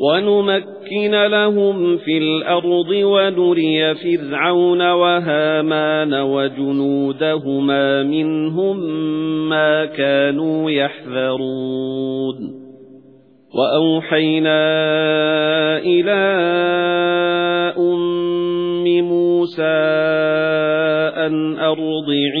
وَنُمَكِّنَ لَهُمْ فِي الْأَرْضِ وَنُرِيَ فِرْعَوْنَ وَهَامَانَ وَجُنُودَهُمَا مِنْهُمْ مَا كَانُوا يَحْذَرُونَ. وَأَوْحَيْنَا إِلَى أُمِّ مُوسَى أَنْ أَرْضِعِيهِ.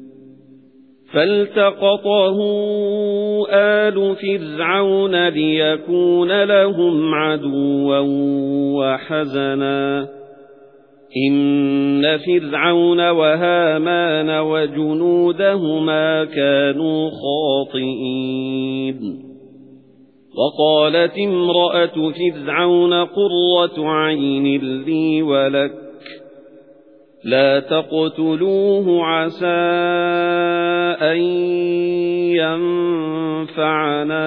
فَالْتَقَطَهُ آلُ فِرْعَوْنَ لِيَكُونَ لَهُمْ عَدُوًّا وَحَزَنًا. إِنَّ فِرْعَوْنَ وَهَامَانَ وَجُنُودَهُمَا كَانُوا خَاطِئِينَ. وَقَالَتِ امْرَأَتُ فِرْعَوْنَ قُرَّةُ عَيْنٍ لِّي وَلَكَ. لَا تَقْتُلُوهُ عَسَىٰ أَن يَنفَعَنَا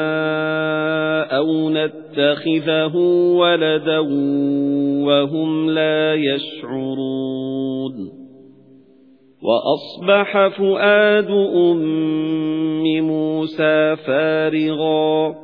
أَوْ نَتَّخِذَهُ وَلَدًا وَهُمْ لَا يَشْعُرُونَ وَأَصْبَحَ فُؤَادُ أُمِّ مُوسَىٰ فَارِغًا